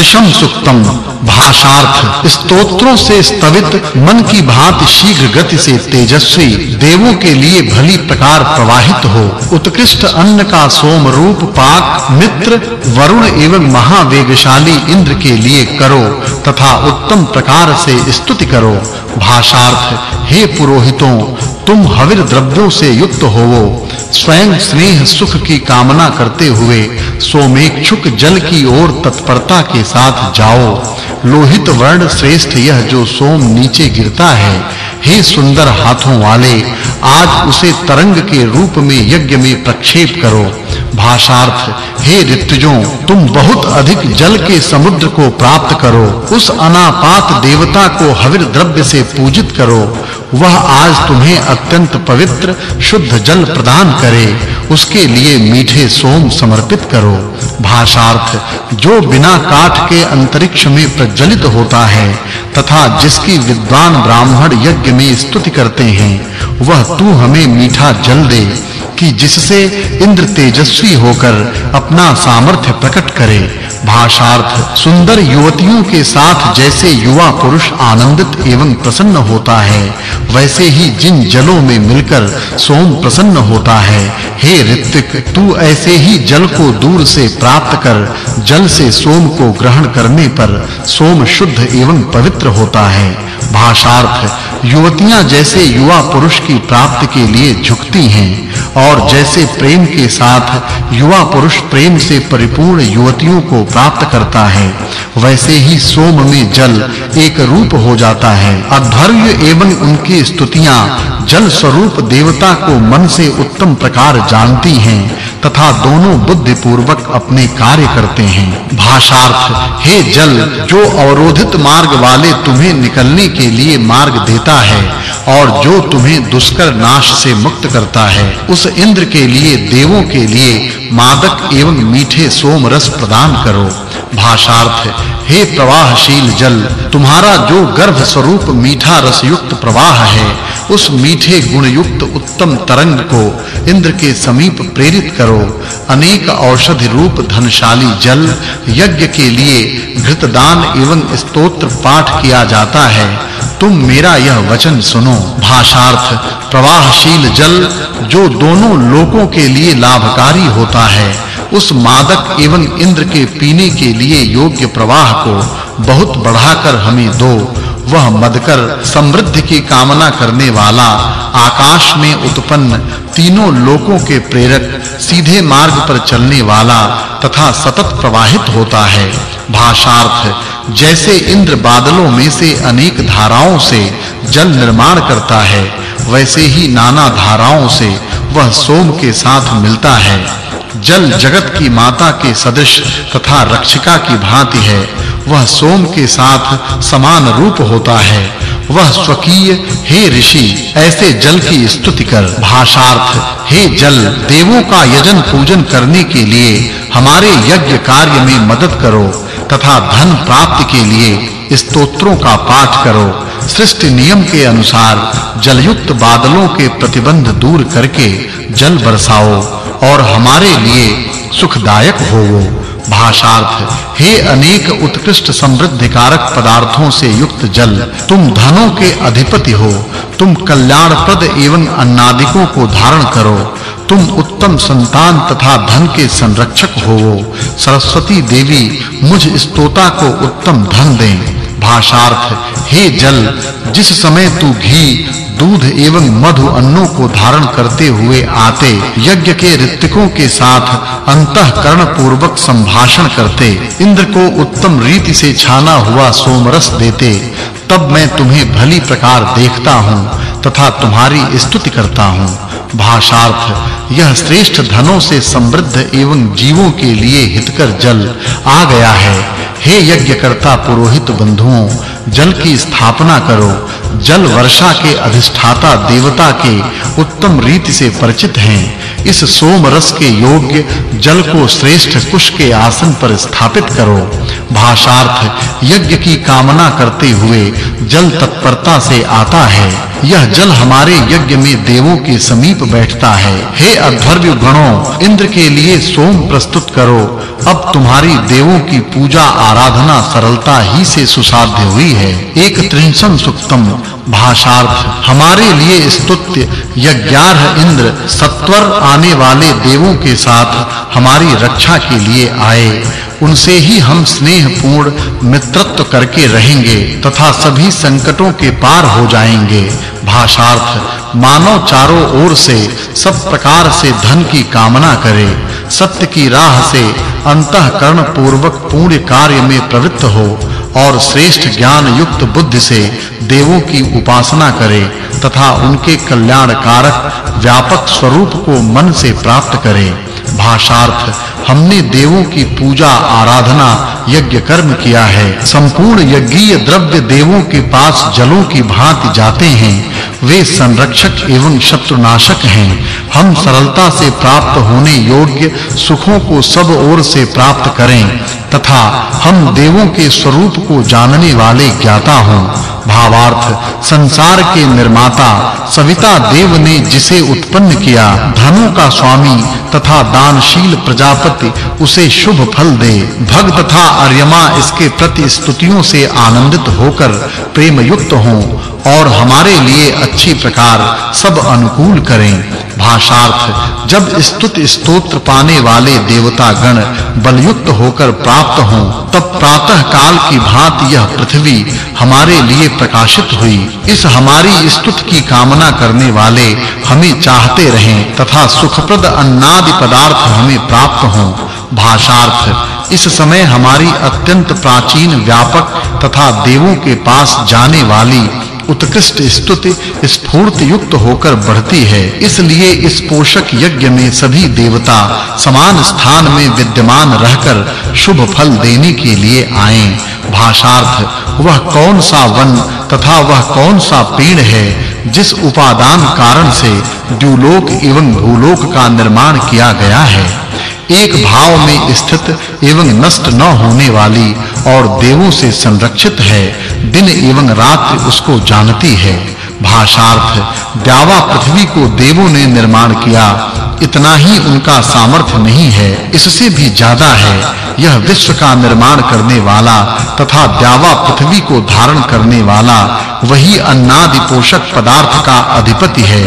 कृषम सुक्तम, भाषार्थ, स्तोत्रों से स्तवित, मन की भांति शीघ्र गति से तेजस्वी, देवों के लिए भली प्रकार प्रवाहित हो। उत्कृष्ट अन्न का सोम रूप पाक, मित्र, वरुण एवं महावेगशाली इंद्र के लिए करो, तथा उत्तम प्रकार से स्तुति करो। भाषार्थ, हे पुरोहितों, तुम हविर द्रव्यों से युक्त होवो। स्वयं स्नेह सुख की कामना करते हुए सोमेक्षुक जल की ओर तत्परता के साथ जाओ। लोहित वर्ण श्रेष्ठ यह जो सोम नीचे गिरता है, हे सुंदर हाथों वाले, आज उसे तरंग के रूप में यज्ञ में प्रक्षेप करो। भाषार्थ, हे ऋतुजों, तुम बहुत अधिक जल के समुद्र को प्राप्त करो। उस अनापात देवता को हविर द्रव्य से पूजित करो। वह आज तुम्हें अत्यंत पवित्र, शुद्ध जल प्रदान करे। उसके लिए मीठे सोम समर्पित करो। भाषार्थ, जो बिना काठ के अंतरिक्ष में प्रज्वलित होता है, तथा जिसकी विद्वान ब्राह्मण यज्ञ में स्तुति करते हैं, वह तू हमें मीठा जल दे, कि जिससे इंद्र तेजस्वी होकर अपना सामर्थ्य प्रकट करे। भाषार्थ, सुंदर युवतियों के साथ जैसे युवा पुरुष आनंदित एवं प्रसन्न होता है वैसे ही जिन जलों में मिलकर सोम प्रसन्न होता है, हे ऋतिक तू ऐसे ही जल को दूर से प्राप्त कर, जल से सोम को ग्रहण करने पर सोम शुद्ध एवं पवित्र होता है। भाषार्थ, युवतियाँ जैसे युवा पुरुष की प्राप्ति के लिए झुकती हैं। और जैसे प्रेम के साथ युवा पुरुष प्रेम से परिपूर्ण युवतियों को प्राप्त करता है, वैसे ही सोम में जल एक रूप हो जाता है। अधर्य एवं उनकी स्तुतियाँ जल स्वरूप देवता को मन से उत्तम प्रकार जानती हैं। तथा दोनों बुद्धि पूर्वक अपने कार्य करते हैं। भाषार्थ, हे जल, जो अवरोधित मार्ग वाले तुम्हें निकलने के लिए मार्ग देता है, और जो तुम्हें दुष्कर नाश से मुक्त करता है, उस इंद्र के लिए, देवों के लिए मादक एवं मीठे सोम रस प्रदान करो। भाषार्थ हे। प्रवाहशील जल, तुम्हारा जो गर्भ स्वरूप मीठा रस युक्त प्रवाह है, उस मीठे गुण युक्त उत्तम तरंग को इंद्र के समीप प्रेरित करो। अनेक औषधि रूप धनशाली जल यज्ञ के लिए घृतदान एवं स्तोत्र पाठ किया जाता है। तुम मेरा यह वचन सुनो। भाषार्थ, प्रवाहशील जल जो दोनों लोकों के लिए लाभकारी होता है उस मादक एवं इंद्र के पीने के लिए योग्य प्रवाह को बहुत बढ़ाकर हमें दो। वह मदकर समृद्धि की कामना करने वाला, आकाश में उत्पन्न तीनों लोकों के प्रेरक, सीधे मार्ग पर चलने वाला तथा सतत प्रवाहित होता है। भाषार्थ, जैसे इंद्र बादलों में से अनेक धाराओं से जल निर्माण करता है, वैसे ही नाना धाराओं से वह सोम के साथ मिलता है। जल जगत की माता के सदृश तथा रक्षिका की भांति है, वह सोम के साथ समान रूप होता है। वह स्वकीय, हे ऋषि, ऐसे जल की स्तुति कर, भाषार्थ, हे जल, देवों का यजन पूजन करने के लिए हमारे यज्ञ कार्य में मदद करो, तथा धन प्राप्ति के लिए स्तोत्रों का पाठ करो। सृष्टि नियम के अनुसार जलयुक्त बादलों के प्रतिबंध दूर करके जल बरसाओ। और हमारे लिए सुखदायक होवो भाषार्थ, हे अनेक उत्कृष्ट समृद्धि कारक पदार्थों से युक्त जल, तुम धनों के अधिपति हो। तुम कल्याण कल्याणप्रद एवं अन्नादिकों को धारण करो। तुम उत्तम संतान तथा धन के संरक्षक होवो सरस्वती देवी, मुझ स्तोता को उत्तम धन दें। भाषार्थ हे जल, जिस समय तू घी, दूध एवं मधु अन्नों को धारण करते हुए आते, यज्ञ के ऋतिकों के साथ अंतःकरण पूर्वक संभाषण करते, इंद्र को उत्तम रीति से छाना हुआ सोमरस देते, तब मैं तुम्हें भली प्रकार देखता हूँ तथा तुम्हारी स्तुति करता हूँ। भाषार्थ, यह श्रेष्ठ धनों से समृद्ध एवं जीवों के लिए हितकर जल आ गया है। हे यज्ञकर्ता पुरोहित बंधुओं, जल की स्थापना करो। जल वर्षा के अधिष्ठाता देवता के उत्तम रीति से परिचित हैं। इस सोम रस के योग्य जल को श्रेष्ठ कुश के आसन पर स्थापित करो। भाषार्थ यज्ञ की कामना करते हुए जल तत्परता से आता है। यह जल हमारे यज्ञ में देवों के समीप बैठता है। हे अध्वर्य गणों, इंद्र के लिए सोम प्रस्तुत करो। अब तुम्हारी देवों की पूजा आराधना सरलता ही से सुसाध्य हुई है। एक त्रिंसम सुक्तम भाषार्थ, हमारे लिए स्तुत्य यज्ञार्ह इंद्र सत्वर आने वाले देवों के साथ हमारी रक्षा के लिए आए। उनसे ही हम स्नेह पूर्ण मित्रत्व करके रहेंगे तथा सभी संकटों के पार हो जाएँगे। भाषार्थ, मानव चारों ओर से सब प्रकार से धन की कामना करे। सत्य की राह से अंतःकरण पूर्वक पूर्ण कार्य में प्रवृत्त हो और श्रेष्ठ ज्ञान युक्त बुद्धि से देवों की उपासना करे तथा उनके कल्याण कारक व्यापक स्वरूप को मन से प्राप्त करे। भाषार्थ, हमने देवों की पूजा, आराधना, यज्ञ, कर्म किया है। संपूर्ण यज्ञीय द्रव्य देवों के पास जलों की भांति जाते हैं। वे संरक्षक एवं शत्रुनाशक हैं। हम सरलता से प्राप्त होने योग्य सुखों को सब ओर से प्राप्त करें, तथा हम देवों के स्वरूप को जानने वाले ज्ञाता हों। भावार्थ, संसार के निर्माता, सविता देव ने जिसे उत्पन्न किया, धनों का स्वामी तथा दानशील प्रजापति, उसे शुभ फल दे। भग तथा अर्यमा इसके प्रति स्तुतियों से आनंदित होकर प्रेम युक्त हों। और हमारे लिए अच्छी प्रकार सब अनुकूल करें। भाषार्थ, जब स्तुत स्तोत्र पाने वाले देवता गण बलयुक्त होकर प्राप्त हों, तब प्रातः काल की भांति यह पृथ्वी हमारे लिए प्रकाशित हुई। इस हमारी स्तुत की कामना करने वाले हमें चाहते रहें तथा सुखप्रद अन्नादि पदार्थ हमें प्राप्त हों। भाषार्थ, इस समय हमारी अत्यंत प्राचीन, व्यापक तथा देवों के पास जाने वाली उत्कृष्ट स्तुति स्फूर्ति युक्त होकर बढ़ती है। इसलिए इस पोषक यज्ञ में सभी देवता समान स्थान में विद्यमान रहकर शुभ फल देने के लिए आए। भाषार्थ, वह कौन सा वन तथा वह कौन सा पेड़ है, जिस उपादान कारण से द्युलोक एवं भूलोक का निर्माण किया गया है? एक भाव में स्थित एवं नष्ट न होने वाली और देवों से संरक्षित है, दिन एवं रात्रि उसको जानती है। भाषार्थ, द्यावा पृथ्वी को देवों ने निर्माण किया, इतना ही उनका सामर्थ्य नहीं है, इससे भी ज़्यादा है। यह विश्व का निर्माण करने वाला तथा द्यावा पृथ्वी को धारण करने वाला, वही अन्नादि पोषक पदार्थ का अधिपति है।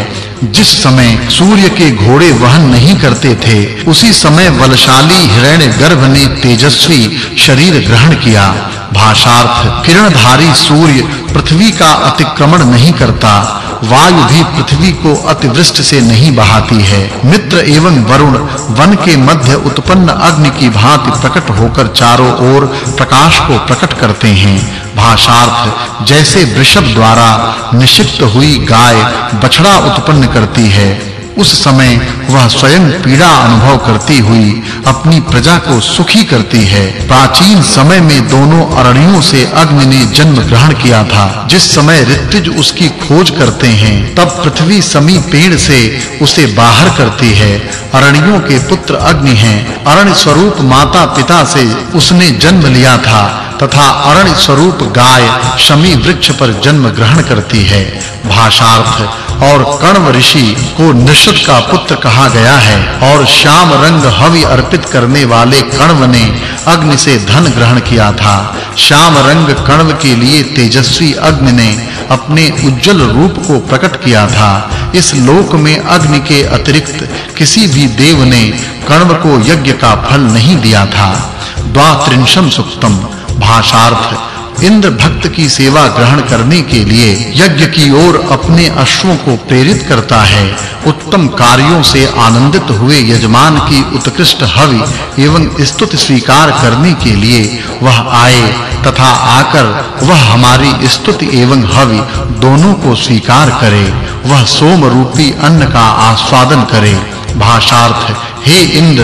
जिस समय सूर्य के घोड़े वहन नहीं करते थे, उसी समय बलशाली हिरण्य गर्भ ने तेजस्वी शरीर ग्रहण किया। भाषार्थ किरणधारी सूर्य पृथ्वी का अतिक्रमण नहीं करता वायु भी पृथ्वी को अतिवृष्ट से नहीं बहाती है। मित्र एवं वरुण, वन के मध्य उत्पन्न अग्नि की भांति प्रकट होकर चारों ओर प्रकाश को प्रकट करते हैं। भाषार्थ, जैसे वृषभ द्वारा निषिक्त हुई गाय बछड़ा उत्पन्न करती है उस समय वह स्वयं पीड़ा अनुभव करती हुई अपनी प्रजा को सुखी करती है। प्राचीन समय में दोनों अरणियों से अग्नि ने जन्म ग्रहण किया था। जिस समय ऋतुज उसकी खोज करते हैं, तब पृथ्वी समी पेड़ से उसे बाहर करती है। अरणियों के पुत्र अग्नि हैं। अरण्य स्वरूप माता पिता से उसने जन्म लिया था। तथा अरण्य स्वरूप गाय शमी वृक्ष पर जन्म ग्रहण करती है। भाषार्थ, और कण्व ऋषि को निषद का पुत्र कहा गया है, और श्याम रंग हवि अर्पित करने वाले कण्व ने अग्नि से धन ग्रहण किया था। श्याम रंग कण्व के लिए तेजस्वी अग्नि ने अपने उज्जवल रूप को प्रकट किया था। इस लोक में अग्नि के अतिरिक्त किसी भी देव ने कण्व को यज्ञ का फल नहीं दिया था। द्वात्रिंशम सुक्तम भाषार्थ इंद्र भक्त की सेवा ग्रहण करने के लिए यज्ञ की ओर अपने अश्वों को प्रेरित करता है। उत्तम कार्यों से आनंदित हुए यजमान की उत्कृष्ट हवि एवं स्तुति स्वीकार करने के लिए वह आए तथा आकर वह हमारी स्तुति एवं हवि दोनों को स्वीकार करे। वह सोम रूपी अन्न का आस्वादन करे। भाषार्थ, हे इंद्र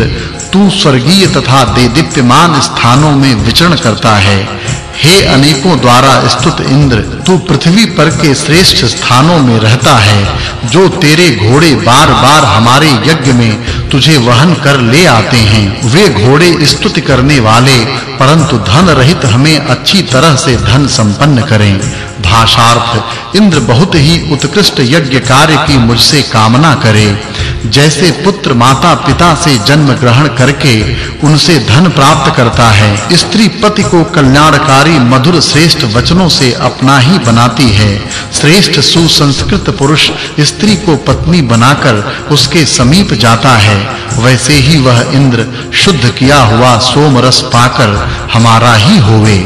तू स्वर्गीय तथा देदीप्यमान स्थानों में विचरण करता है। हे अनेकों द्वारा स्तुत इंद्र, तू पृथ्वी पर के श्रेष्ठ स्थानों में रहता है, जो तेरे घोड़े बार-बार हमारे यज्ञ में तुझे वहन कर ले आते हैं। वे घोड़े स्तुति करने वाले, परंतु धन रहित हमें अच्छी तरह से धन संपन्न करें। भाषार्थ, इंद्र बहुत ही उत्कृष्ट यज्ञ कार्य की मुझसे कामना करे। जैसे पुत्र माता पिता से जन्म ग्रहण करके उनसे धन प्राप्त करता है, स्त्री पति को कल्याणकारी मधुर श्रेष्ठ वचनों से अपना ही बनाती है। श्रेष्ठ सुसंस्कृत पुरुष स्त्री को पत्नी बनाकर उसके समीप जाता है। वैसे ही वह इंद्र शुद्ध किया हुआ सोम रस पाकर हमारा ही होवे।